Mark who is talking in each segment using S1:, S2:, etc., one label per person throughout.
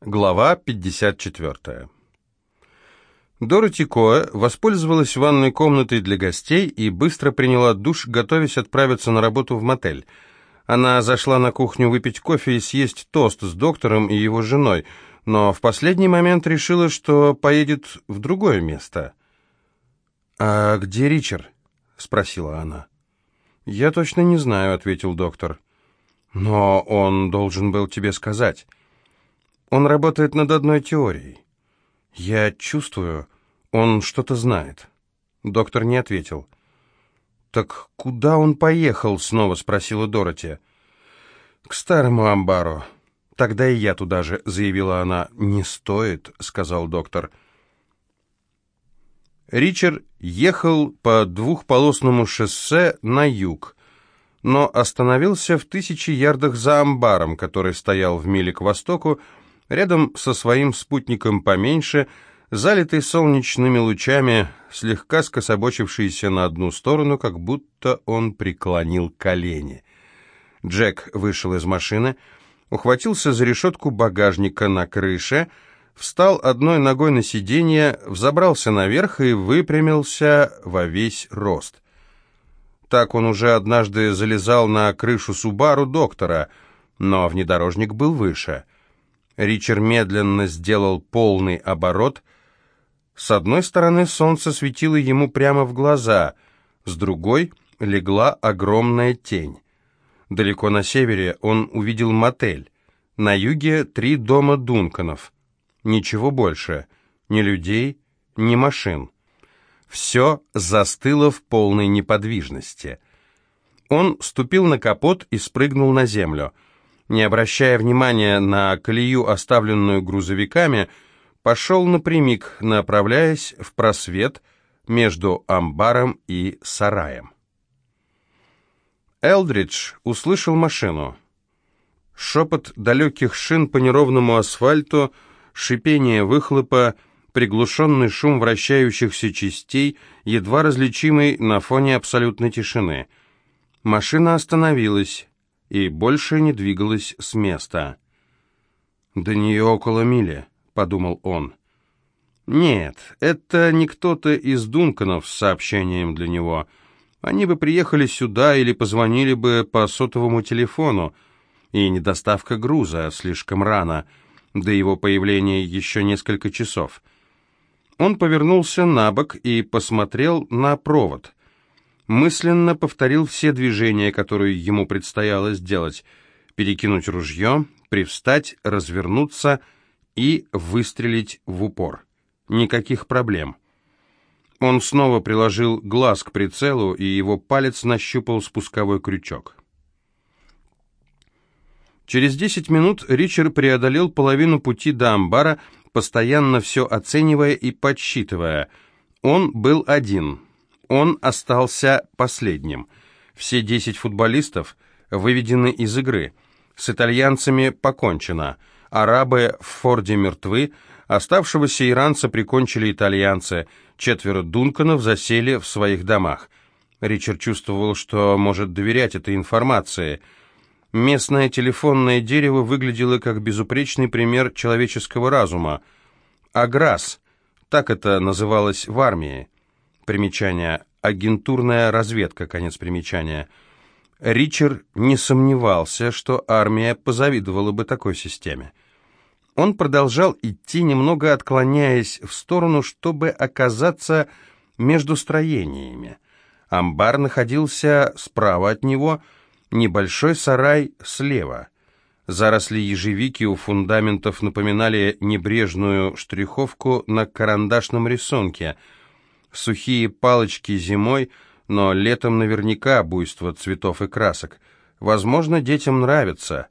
S1: Глава 54. Дороти Коэ воспользовалась ванной комнатой для гостей и быстро приняла душ, готовясь отправиться на работу в мотель. Она зашла на кухню выпить кофе и съесть тост с доктором и его женой, но в последний момент решила, что поедет в другое место. «А где Ричард?» — спросила она. «Я точно не знаю», — ответил доктор. «Но он должен был тебе сказать». Он работает над одной теорией. Я чувствую, он что-то знает. Доктор не ответил. «Так куда он поехал?» — снова спросила Дороти. «К старому амбару. Тогда и я туда же», — заявила она. «Не стоит», — сказал доктор. Ричард ехал по двухполосному шоссе на юг, но остановился в тысячи ярдах за амбаром, который стоял в миле к востоку, рядом со своим спутником поменьше, залитый солнечными лучами, слегка скособочившийся на одну сторону, как будто он преклонил колени. Джек вышел из машины, ухватился за решетку багажника на крыше, встал одной ногой на сиденье, взобрался наверх и выпрямился во весь рост. Так он уже однажды залезал на крышу Субару доктора, но внедорожник был выше — Ричард медленно сделал полный оборот. С одной стороны солнце светило ему прямо в глаза, с другой легла огромная тень. Далеко на севере он увидел мотель. На юге три дома Дунканов. Ничего больше. Ни людей, ни машин. Все застыло в полной неподвижности. Он ступил на капот и спрыгнул на землю — не обращая внимания на колею, оставленную грузовиками, пошел напрямик, направляясь в просвет между амбаром и сараем. Элдридж услышал машину. Шепот далеких шин по неровному асфальту, шипение выхлопа, приглушенный шум вращающихся частей, едва различимый на фоне абсолютной тишины. Машина остановилась и больше не двигалась с места. «До нее около мили», — подумал он. «Нет, это не кто-то из Дунканов с сообщением для него. Они бы приехали сюда или позвонили бы по сотовому телефону, и недоставка груза слишком рано, до его появления еще несколько часов». Он повернулся на бок и посмотрел на провод — мысленно повторил все движения, которые ему предстояло сделать. Перекинуть ружье, привстать, развернуться и выстрелить в упор. Никаких проблем. Он снова приложил глаз к прицелу, и его палец нащупал спусковой крючок. Через десять минут Ричард преодолел половину пути до амбара, постоянно все оценивая и подсчитывая. Он был один — он остался последним. Все десять футболистов выведены из игры. С итальянцами покончено. Арабы в Форде мертвы, оставшегося иранца прикончили итальянцы, четверо Дунканов засели в своих домах. Ричард чувствовал, что может доверять этой информации. Местное телефонное дерево выглядело как безупречный пример человеческого разума. Аграс, так это называлось в армии. Примечание. Агентурная разведка. Конец примечания. Ричард не сомневался, что армия позавидовала бы такой системе. Он продолжал идти, немного отклоняясь в сторону, чтобы оказаться между строениями. Амбар находился справа от него, небольшой сарай слева. Заросли ежевики у фундаментов напоминали небрежную штриховку на карандашном рисунке – Сухие палочки зимой, но летом наверняка буйство цветов и красок. Возможно, детям нравится.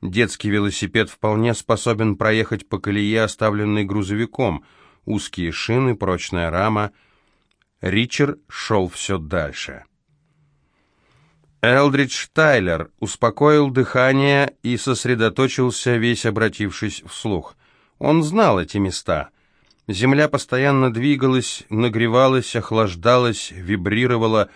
S1: Детский велосипед вполне способен проехать по колее, оставленной грузовиком. Узкие шины, прочная рама. Ричард шел все дальше. Элдридж Тайлер успокоил дыхание и сосредоточился, весь обратившись вслух. Он знал эти места. Земля постоянно двигалась, нагревалась, охлаждалась, вибрировала,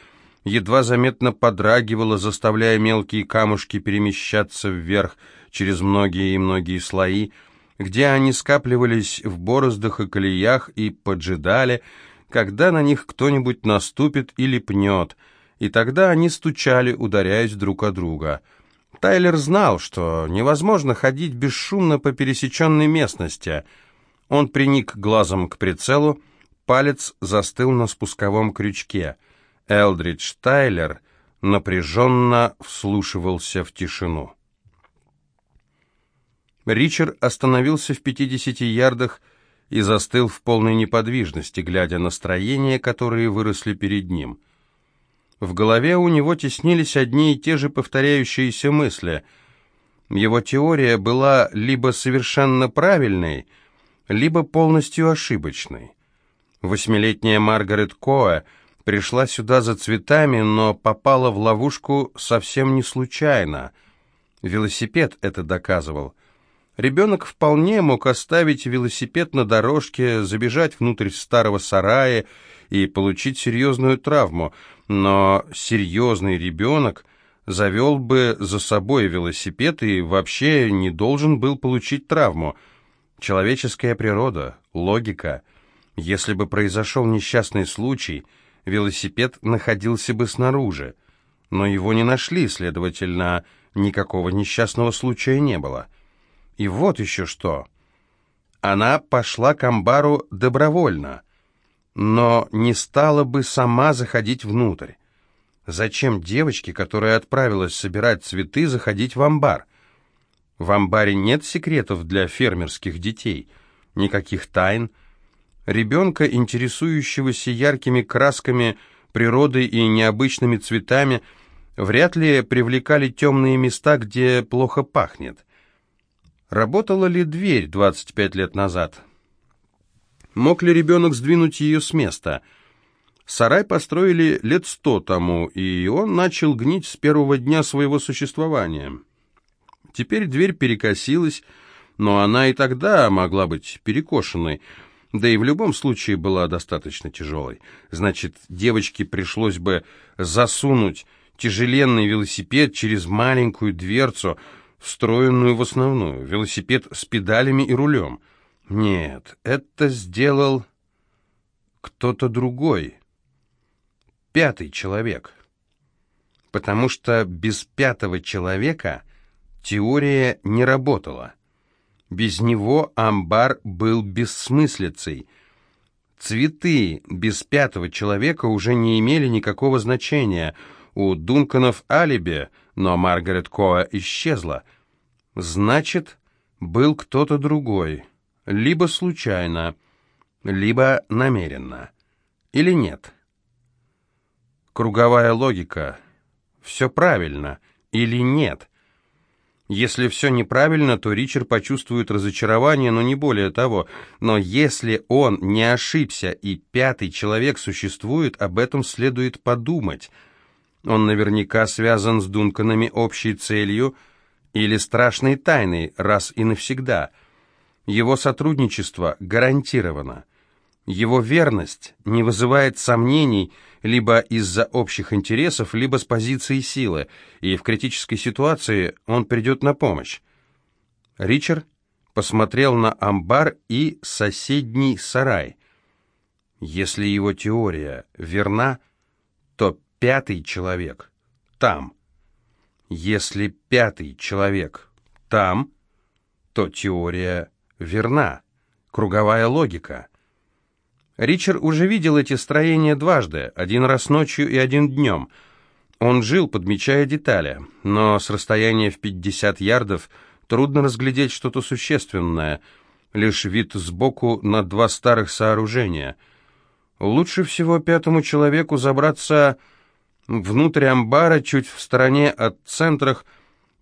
S1: едва заметно подрагивала, заставляя мелкие камушки перемещаться вверх через многие и многие слои. где они скапливались в бороздах и колеях и поджидали, когда на них кто-нибудь наступит или пнет, и тогда они стучали, ударяясь друг о друга. Тайлер знал, что невозможно ходить бесшумно по пересеченной местности. Он приник глазом к прицелу, палец застыл на спусковом крючке. Элдридж Тайлер напряженно вслушивался в тишину. Ричард остановился в 50 ярдах и застыл в полной неподвижности, глядя на строения, которые выросли перед ним. В голове у него теснились одни и те же повторяющиеся мысли. Его теория была либо совершенно правильной, либо полностью ошибочной. Восьмилетняя Маргарет Коэ пришла сюда за цветами, но попала в ловушку совсем не случайно. Велосипед это доказывал. Ребенок вполне мог оставить велосипед на дорожке, забежать внутрь старого сарая и получить серьезную травму, но серьезный ребенок завел бы за собой велосипед и вообще не должен был получить травму. Человеческая природа, логика. Если бы произошел несчастный случай, велосипед находился бы снаружи. Но его не нашли, следовательно, никакого несчастного случая не было. И вот еще что. Она пошла к амбару добровольно, но не стала бы сама заходить внутрь. Зачем девочке, которая отправилась собирать цветы, заходить в амбар? В амбаре нет секретов для фермерских детей, никаких тайн. Ребенка, интересующегося яркими красками, природой и необычными цветами, вряд ли привлекали темные места, где плохо пахнет. Работала ли дверь 25 лет назад? Мог ли ребенок сдвинуть ее с места? Сарай построили лет сто тому, и он начал гнить с первого дня своего существования. Теперь дверь перекосилась, но она и тогда могла быть перекошенной, да и в любом случае была достаточно тяжелой. Значит, девочке пришлось бы засунуть тяжеленный велосипед через маленькую дверцу, встроенную в основную, велосипед с педалями и рулем. Нет, это сделал кто-то другой. Пятый человек. Потому что без пятого человека теория не работала. Без него амбар был бессмыслицей. Цветы без пятого человека уже не имели никакого значения. У Дунканов алиби — но Маргарет Коа исчезла. Значит, был кто-то другой, либо случайно, либо намеренно. Или нет? Круговая логика. Все правильно или нет? Если все неправильно, то Ричард почувствует разочарование, но не более того. Но если он не ошибся и пятый человек существует, об этом следует подумать – он наверняка связан с Дунканами общей целью или страшной тайной раз и навсегда. Его сотрудничество гарантировано. Его верность не вызывает сомнений либо из-за общих интересов, либо с позиции силы, и в критической ситуации он придет на помощь. Ричард посмотрел на амбар и соседний сарай. Если его теория верна, то пятый человек там. Если пятый человек там, то теория верна, круговая логика. Ричард уже видел эти строения дважды, один раз ночью и один днем. Он жил, подмечая детали, но с расстояния в 50 ярдов трудно разглядеть что-то существенное, лишь вид сбоку на два старых сооружения. Лучше всего пятому человеку забраться Внутрь амбара, чуть в стороне от центрах,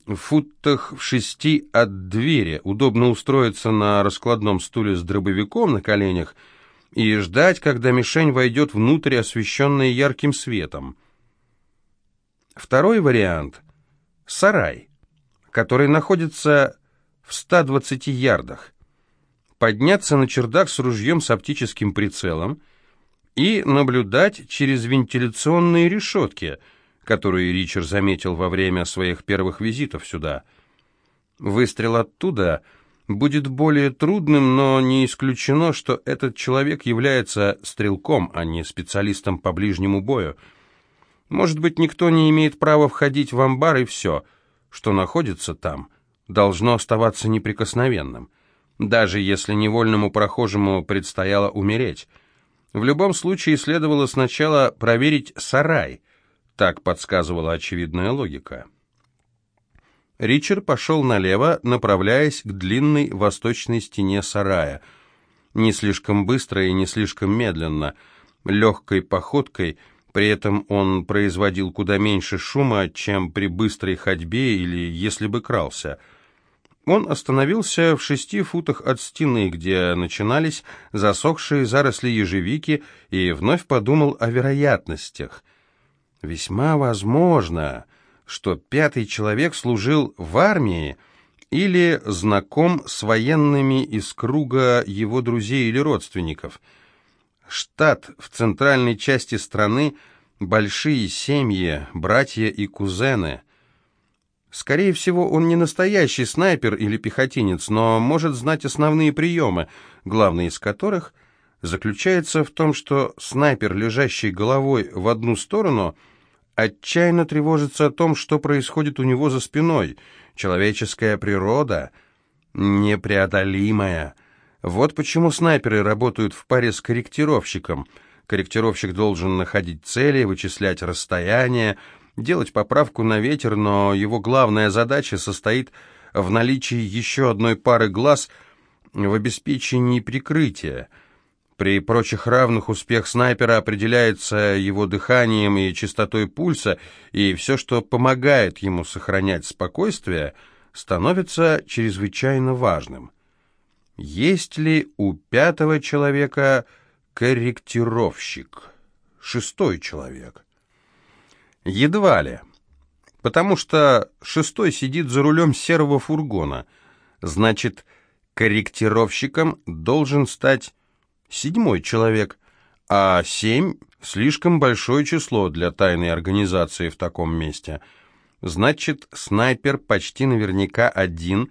S1: в футах в шести от двери, удобно устроиться на раскладном стуле с дробовиком на коленях и ждать, когда мишень войдет внутрь, освещенная ярким светом. Второй вариант — сарай, который находится в 120 ярдах. Подняться на чердак с ружьем с оптическим прицелом — и наблюдать через вентиляционные решетки, которые Ричард заметил во время своих первых визитов сюда. Выстрел оттуда будет более трудным, но не исключено, что этот человек является стрелком, а не специалистом по ближнему бою. Может быть, никто не имеет права входить в амбар, и все, что находится там, должно оставаться неприкосновенным, даже если невольному прохожему предстояло умереть. В любом случае следовало сначала проверить сарай, так подсказывала очевидная логика. Ричард пошел налево, направляясь к длинной восточной стене сарая. Не слишком быстро и не слишком медленно, легкой походкой, при этом он производил куда меньше шума, чем при быстрой ходьбе или если бы крался. Он остановился в шести футах от стены, где начинались засохшие заросли ежевики, и вновь подумал о вероятностях. «Весьма возможно», что пятый человек служил в армии или знаком с военными из круга его друзей или родственников. Штат в центральной части страны, большие семьи, братья и кузены. Скорее всего, он не настоящий снайпер или пехотинец, но может знать основные приемы, главный из которых заключается в том, что снайпер, лежащий головой в одну сторону – отчаянно тревожится о том, что происходит у него за спиной. Человеческая природа непреодолимая. Вот почему снайперы работают в паре с корректировщиком. Корректировщик должен находить цели, вычислять расстояние, делать поправку на ветер, но его главная задача состоит в наличии еще одной пары глаз в обеспечении прикрытия – при прочих равных успех снайпера определяется его дыханием и частотой пульса, и все, что помогает ему сохранять спокойствие, становится чрезвычайно важным. Есть ли у пятого человека корректировщик? Шестой человек? Едва ли. Потому что шестой сидит за рулем серого фургона. Значит, корректировщиком должен стать седьмой человек, а семь – слишком большое число для тайной организации в таком месте. Значит, снайпер почти наверняка один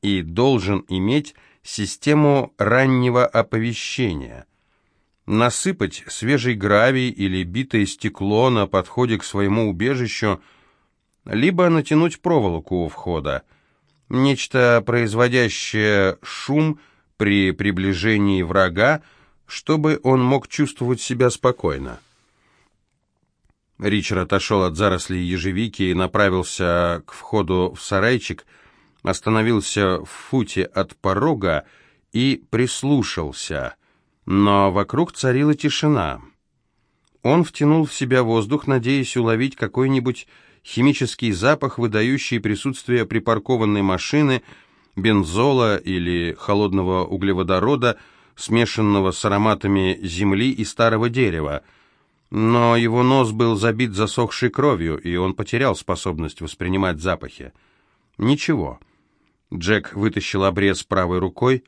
S1: и должен иметь систему раннего оповещения. Насыпать свежий гравий или битое стекло на подходе к своему убежищу, либо натянуть проволоку у входа. Нечто, производящее шум – при приближении врага, чтобы он мог чувствовать себя спокойно. Ричард отошел от зарослей ежевики и направился к входу в сарайчик, остановился в футе от порога и прислушался, но вокруг царила тишина. Он втянул в себя воздух, надеясь уловить какой-нибудь химический запах, выдающий присутствие припаркованной машины, бензола или холодного углеводорода, смешанного с ароматами земли и старого дерева. Но его нос был забит засохшей кровью, и он потерял способность воспринимать запахи. Ничего. Джек вытащил обрез правой рукой,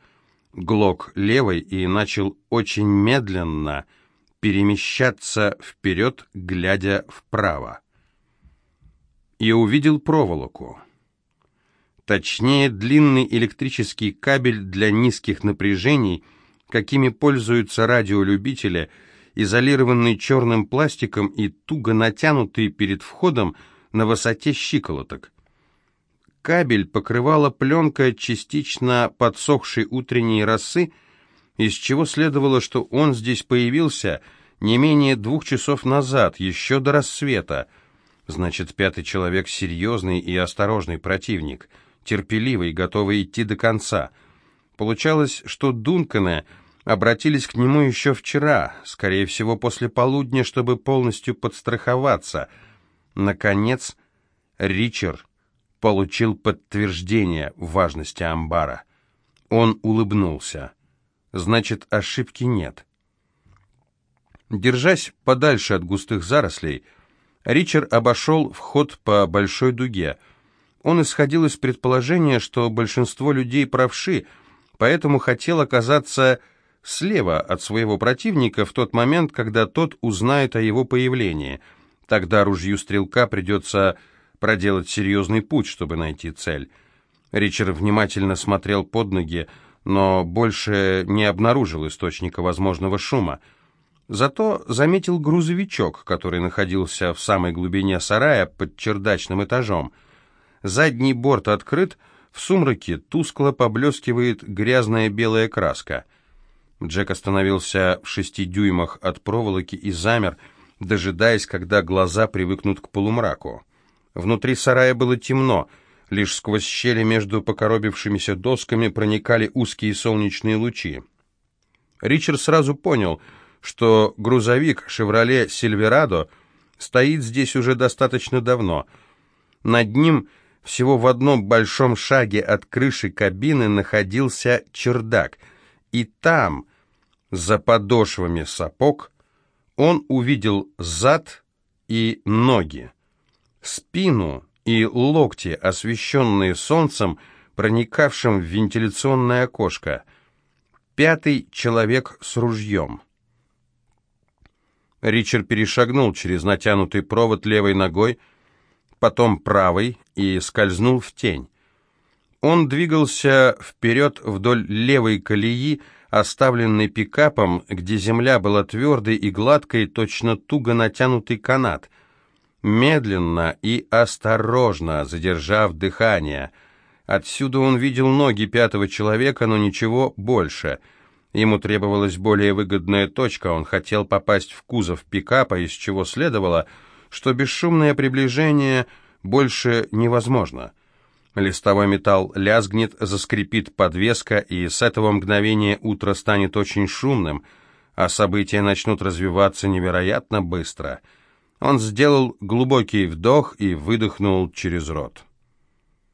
S1: глок левой и начал очень медленно перемещаться вперед, глядя вправо. И увидел проволоку. Точнее, длинный электрический кабель для низких напряжений, какими пользуются радиолюбители, изолированный черным пластиком и туго натянутый перед входом на высоте щиколоток. Кабель покрывала пленка частично подсохшей утренней росы, из чего следовало, что он здесь появился не менее двух часов назад, еще до рассвета. Значит, пятый человек серьезный и осторожный противник — терпеливый, готовый идти до конца. Получалось, что Дунканы обратились к нему еще вчера, скорее всего, после полудня, чтобы полностью подстраховаться. Наконец, Ричард получил подтверждение важности амбара. Он улыбнулся. Значит, ошибки нет. Держась подальше от густых зарослей, Ричард обошел вход по большой дуге — он исходил из предположения, что большинство людей правши, поэтому хотел оказаться слева от своего противника в тот момент, когда тот узнает о его появлении. Тогда ружью стрелка придется проделать серьезный путь, чтобы найти цель. Ричард внимательно смотрел под ноги, но больше не обнаружил источника возможного шума. Зато заметил грузовичок, который находился в самой глубине сарая под чердачным этажом. Задний борт открыт, в сумраке тускло поблескивает грязная белая краска. Джек остановился в шести дюймах от проволоки и замер, дожидаясь, когда глаза привыкнут к полумраку. Внутри сарая было темно, лишь сквозь щели между покоробившимися досками проникали узкие солнечные лучи. Ричард сразу понял — что грузовик «Шевроле Сильверадо» стоит здесь уже достаточно давно. Над ним всего в одном большом шаге от крыши кабины находился чердак, и там, за подошвами сапог, он увидел зад и ноги, спину и локти, освещенные солнцем, проникавшим в вентиляционное окошко. Пятый человек с ружьем. Ричард перешагнул через натянутый провод левой ногой, потом правой и скользнул в тень. Он двигался вперед вдоль левой колеи, оставленной пикапом, где земля была твердой и гладкой, точно туго натянутый канат. Медленно и осторожно, задержав дыхание. Отсюда он видел ноги пятого человека, но ничего больше — Ему требовалась более выгодная точка, он хотел попасть в кузов пикапа, из чего следовало, что бесшумное приближение больше невозможно. Листовой металл лязгнет, заскрипит подвеска, и с этого мгновения утро станет очень шумным, а события начнут развиваться невероятно быстро. Он сделал глубокий вдох и выдохнул через рот.